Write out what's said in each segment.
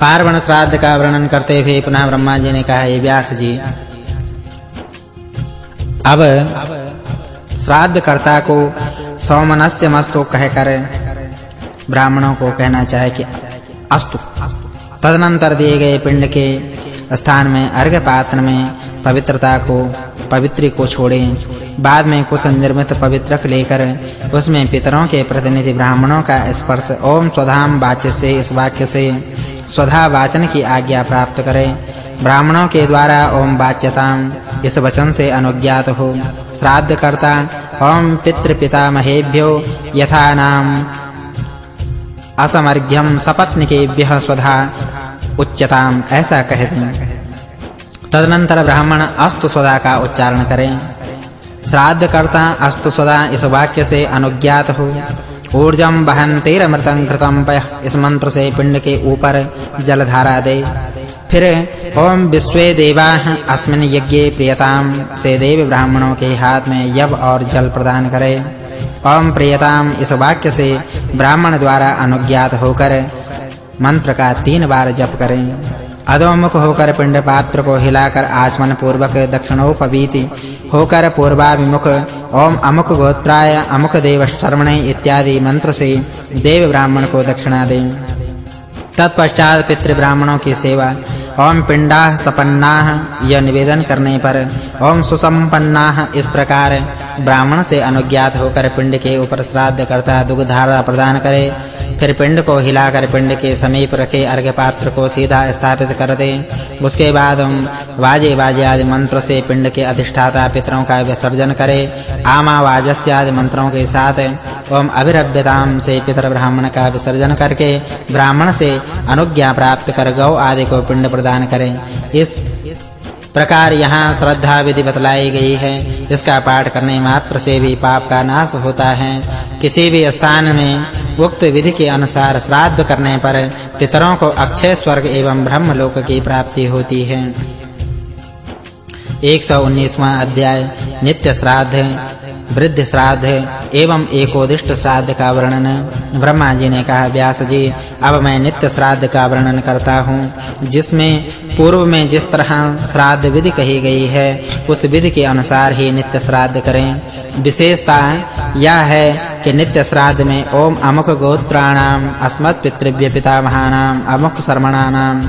पार्वण श्राद्ध का वर्णन करते हुए पुनः ब्रह्मा जी ने कहा हे व्यास जी अब श्राद्ध कर्ता को सौमनस्य मस्तु कहकर ब्राह्मणों को कहना चाहे कि अस्तु। तदनंतर दिए गए पिंड के स्थान में अर्घ पात्र में पवित्रता को, पवित्री को छोड़ें। बाद में कुछ निर्मित पवित्रक लेकर उसमें पितरों के प्रतिनिधि ब्राह्मणों का स्पर्श, ओम स्वधाम वाच्य से, इस वाक्य से स्वधा वाचन की आज्ञा प्राप्त करें। ब्राह्मणों के द्वारा ओम वाच्यताम। इस वचन से अनुज्ञात हो। श्राद्ध करता ओम पितृ पितामहेभ्यो यथा नाम असमर्घ्यम सपत्निकेभ्यः स्वधा। उच्चताम ऐसा कह दें। तदनंतर ब्राह्मण अस्तु स्वदा का उच्चारण करें। श्राद्ध करता अस्तु स्वदा इस वाक्य से अनुज्ञात हो। ऊर्जम वहंतेरमृतं कृतं पय। इस मंत्र से पिंड के ऊपर जलधारा दे। फिर, ओम विश्वे देवाः, अस्मिन् यज्ञे प्रियताम। से देव ब्राह्मणों के हाथ में यव और जल प्रदान करे। ओम प्रियताम, इस वाक्य से ब्राह्मण द्वारा अनुज्ञात होकर मंत्र का तीन बार जप करें। अधोमुख होकर पिंड पात्र को हिलाकर आचमन पूर्वक दक्षिणोपवीति होकर पूर्वाभिमुख, ओम अमुक गोत्राय, अमुक देव शर्मणे इत्यादि मंत्र से देव ब्राह्मण को दक्षिणा दें तत्पश्चात पितृ ब्राह्मणों की सेवा, ओम पिंडा सपन्ना यह निवेदन करने पर, ओम सुसंपन्ना इस प्रकार ब्राह्मण से अनुज्ञात होकर पिंड के ऊपर श्राद्ध करता दुग्ध धारा प्रदान करे। फिर पिंड को हिलाकर पिंड के समीप रखे अर्घ पात्र को सीधा स्थापित कर दे। उसके बाद हम वाजे वाजे आदि मंत्र से पिंड के अधिष्ठाता पितरों का विसर्जन करें। आमा वाजस्य आदि मंत्रों के साथ ओम अभिरभ्यताम से पितर ब्राह्मण का विसर्जन करके ब्राह्मण से अनुज्ञा प्राप्त कर गौ आदि को पिंड प्रदान करें। इस प्रकार यहाँ श्रद्धा विधि बतलाई गई है। इसका पाठ करने मात्र से भी पाप का नाश होता है। किसी भी स्थान में उक्त विधि के अनुसार श्राद्ध करने पर पितरों को अक्षय स्वर्ग एवं ब्रह्म लोक की प्राप्ति होती है। 119वां अध्याय, नित्य श्राद्ध, वृद्ध श्राद्ध एवं एकोदिष्ट श्राद्ध का वर्णन। ब्रह्मा जी ने कहा व्यास जी अब मैं नित्य श्राद्ध का वर्णन करता हूँ, जिसमें पूर्व में जिस तरह श्राद्ध विधि कही गई है, उस विधि के अनुसार ही नित्य श्राद्ध करें। विशेषता यह है कि नित्य श्राद्ध में ओम अमुक गोत्राणाम, अस्मत् पितृभ्य पितामहानाम, अमुक शर्मणानाम,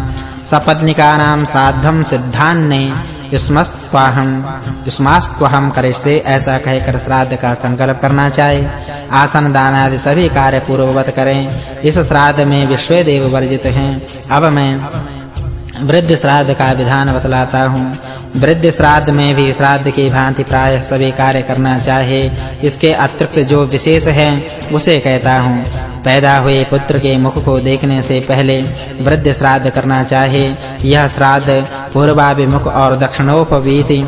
सपत्निकानाम श्राद्धम सिद्धान्ने युष्मस्त्वाहम युष्मास्त्वहम करिष्ये, ऐसा कहकर श्राद्ध का संकल्प करना चाहिए आसन दान आदि सभी कार्य पूर्ववत करें। इस श्राद्ध में विश्व देव वर्जित हैं। अब मैं वृद्ध श्राद्ध का विधान बतलाता हूँ। वृद्ध श्राद्ध में भी श्राद्ध की भांति प्राय सभी कार्य करना चाहे, इसके अतिरिक्त जो विशेष है, उसे कहता हूँ। पैदा हुए पुत्र के मुख को देखने से पहले वृद्ध श्राद्ध करना चाहिए यह श्राद्ध पूर्वाभिमुख और दक्षिणोपवीति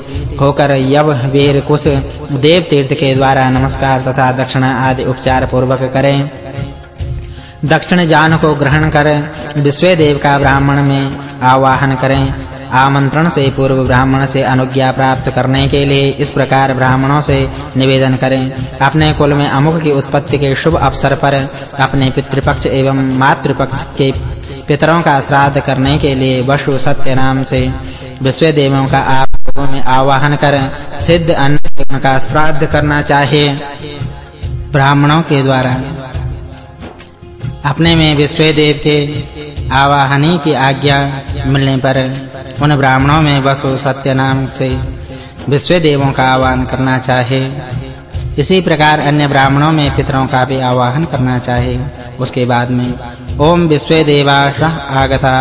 होकर यव, वीर, कुश देव तीर्थ के द्वारा नमस्कार तथा दक्षिणा आदि उपचार पूर्वक करें। दक्षिण जान को ग्रहण कर विश्व देव का ब्राह्मण में आवाहन करें। आमंत्रण से पूर्व ब्राह्मण से अनुज्ञा प्राप्त करने के लिए इस प्रकार ब्राह्मणों से निवेदन करें। अपने कुल में अमुक की उत्पत्ति के शुभ अवसर पर अपने पितृपक्ष एवं मातृपक्ष के पितरों का श्राद्ध करने के लिए वशु सत्य नाम से विश्व देवों का आप लोगों में आवाहन कर, सिद्ध अन्न से उनका श्राद्ध करना चाहिए। ब्राह्मणों के द्वारा। अपने में विश्व देव के आवाहनी की आज्ञा मिलने पर उन ब्राह्मणों में वसु सत्य नाम से विश्व देवों का आह्वान करना चाहिए इसी प्रकार अन्य ब्राह्मणों में पितरों का भी आवाहन करना चाहिए उसके बाद में, ओम विश्व देवाश आगता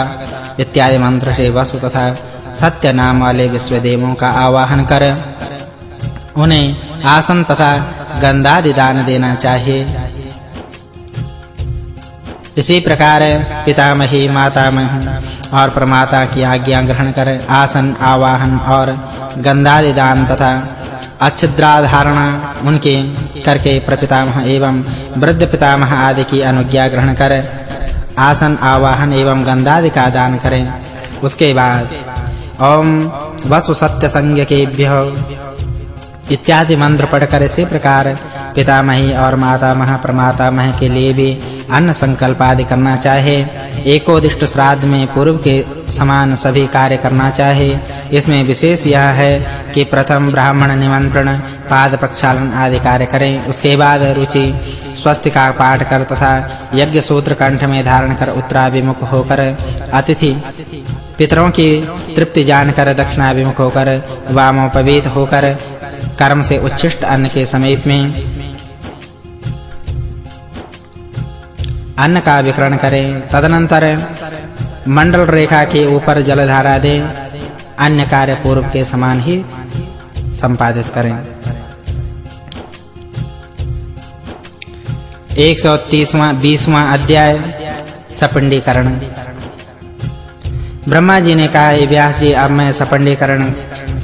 इत्यादि मंत्र से वसु तथा सत्य नाम वाले विश्व देवों का आवाहन कर। उन्हें आसन तथा गंधादि दान देना चाहिए इसी प्रकार पितामही, मातामह और प्रमाता की आज्ञा ग्रहण कर आसन, आवाहन और गंधादि दान तथा अच्छिद्राधारण उनके करके प्रपितामह एवं वृद्ध पितामह आदि की अनुज्ञा ग्रहण कर आसन, आवाहन एवं गंधादि का दान करें। उसके बाद ओम वसु सत्य संज्ञ केभ्य इत्यादि मंत्र पढ़कर इसी प्रकार पितामही और मातामह, प्रमातामह के लिए भी अन्न संकल्प आदि करना चाहे एकोदिष्ट श्राद्ध में पूर्व के समान सभी कार्य करना चाहे। इसमें विशेष यह है कि प्रथम ब्राह्मण निमंत्रण, पाद प्रक्षालन आदि कार्य करें। उसके बाद रुचि, स्वस्ति का पाठ कर तथा यज्ञ सूत्र कंठ में धारण कर उत्तराभिमुख होकर, अतिथि, पितरों की तृप्ति जानकर दक्षिणाभिमुख होकर, वामोपवीत होकर, कर्म से उच्छिष्ट अन्न के समीप में अन्न का विकरण करें। तदनंतर मंडल रेखा के ऊपर जलधारा दें। अन्य कार्य पूर्व के समान ही संपादित करें। 130वां 20वां अध्याय, सपंडीकरण। ब्रह्मा जी ने कहा व्यास जी, अब मैं सपिंडीकरण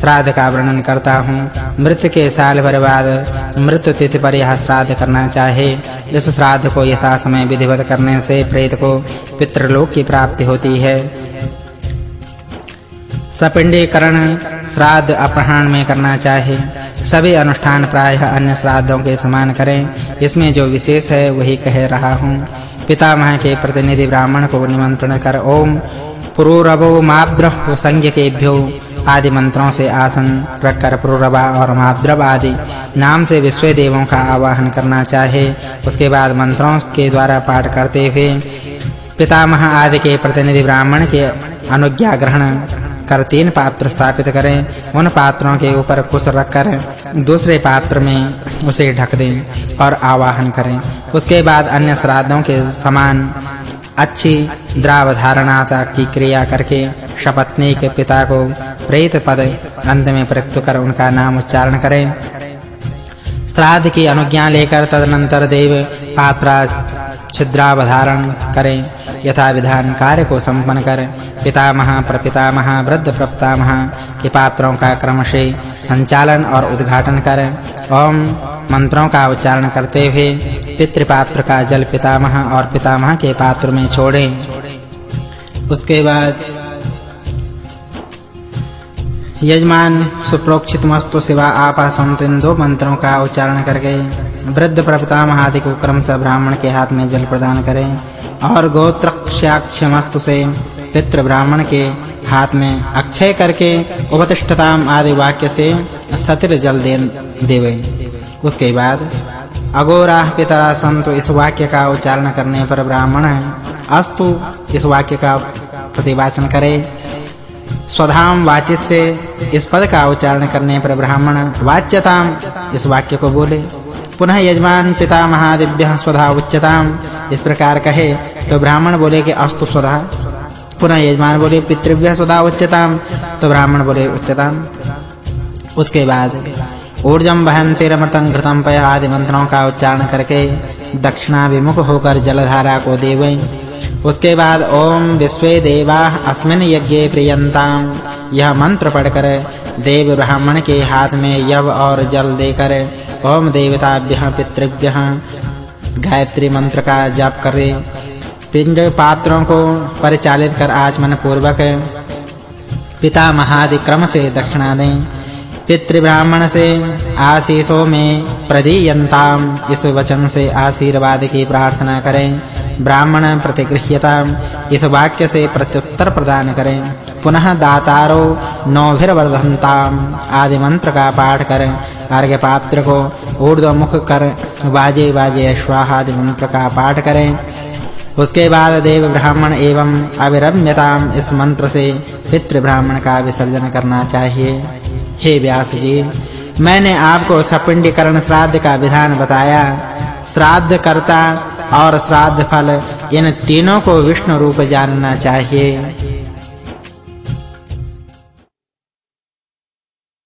श्राद्ध का वर्णन करता हूँ। मृत्यु के साल भर बाद मृत्यु तिथि पर यह श्राद्ध करना चाहे। इस श्राद्ध को यथा समय विधिवत करने से प्रेत को पितृलोक की प्राप्ति होती है। सपिंडीकरण श्राद्ध अपहरण में करना चाहे। सभी अनुष्ठान प्रायः अन्य श्राद्धों के समान करें। इसमें जो विशेष है वही कह रहा हूँ। पितामह के प्रतिनिधि ब्राह्मण को निमंत्रण कर ओम। पुरुरवो माब्रह संज्ञकेभ्यो। आदि मंत्रों से आसन रखकर पुरुरवा और माब्रव आदि नाम से विश्व देवों का आवाहन करना चाहे, उसके बाद मंत्रों के द्वारा पाठ करते हुए पितामह आदि के प्रतिनिधि ब्राह्मण के अनुज्ञा ग्रहण कर तीन पात्र स्थापित करें। उन पात्रों के ऊपर कुश रखकर दूसरे पात्र में उसे ढक दें और आवाहन करें। उसके बाद अन्य श्राद्धों के समान अच्छी द्राव धारणाता की क्रिया करके शपथनी के पिता को प्रेत पद अंत में प्रयुक्त कर उनका नाम उच्चारण करें। श्राद्ध की अनुज्ञा लेकर तदनंतर देव पात्रा छिद्रावधारण करें। यथा विधान कार्य को संपन्न कर पितामह, प्रपितामह, वृद्ध प्रपितामह के पात्रों का क्रमशः संचालन और उद्घाटन कर ओम मंत्रों का उच्चारण करते हुए पितृपात्र का जल पितामह और पितामह के पात्र में छोड़ें। उसके बाद यजमान सुप्रोक्षित मस्तु सिवा आपा संत इन दो मंत्रों का उच्चारण करके वृद्ध प्रपितामह आदि को क्रम से ब्राह्मण के हाथ में जल प्रदान करें और गोत्रक्षाक्षमस्तु से पितृ ब्राह्मण के हाथ में अक्षय करके उपतिष्ठताम आदि वाक्य से सतिर जल दे, देवे। उसके बाद, अगोराह पितरा संतो इस वाक्य का उच्चारण करने पर ब्राह्मण अस्तु इस वाक्य का प्रतिवाचन करे। स्वधाम वाचित से इस पद का उच्चारण करने पर ब्राह्मण वाच्यताम। इस वाक्य को बोले, पुनः यजमान पिता महादिव्य स्वधा उच्चताम इस प्रकार कहे तो ब्राह्मण बोले कि अस्तु स्वधा। पुनः यजमान बोले पितृव्य स्वधा उच्चताम तो ब्राह्मण बोले उच्चताम उसके बाद ऊर्जम वहन्ति रमृतं घृतं पय आदि मंत्रों का उच्चारण करके दक्षिणाभिमुख होकर जलधारा को देवें। उसके बाद ओम विश्वे देवा अस्मिन यज्ञे प्रियंताम यह मंत्र पढ़कर देव ब्राह्मण के हाथ में यव और जल देकर ओम देवताभ्यः पितृभ्यः गायत्री मंत्र का जाप करें। पिंड पात्रों को परिचालित कर आचमन पूर्वक पिता महादि क्रम से दक्षिणा दें। पितृ ब्राह्मण से आशीषों में प्रदीयंताम इस वचन से आशीर्वाद की प्रार्थना करें। ब्राह्मण प्रतिगृह्यता। इस वाक्य से प्रत्युत्तर प्रदान करें। पुनः दातारो नौभिर्वर्धन्ताम। आदि मंत्र का पाठ करें। अर्घ्य पात्र को ऊर्ध्वमुख कर। बाजे बाजे स्वाहादि मंत्र का पाठ करें। उसके बाद देव ब्राह्मण एवं अविरम्यताम इस मंत्र से पितृ ब्राह्मण का विसर्जन करना चाहिए। हे व्यास जी, मैंने आपको सपिंडीकरण श्राद्ध का विधान बताया। श्राद्ध कर्ता और श्राद्ध फल इन तीनों को विष्णु रूप जानना चाहिए।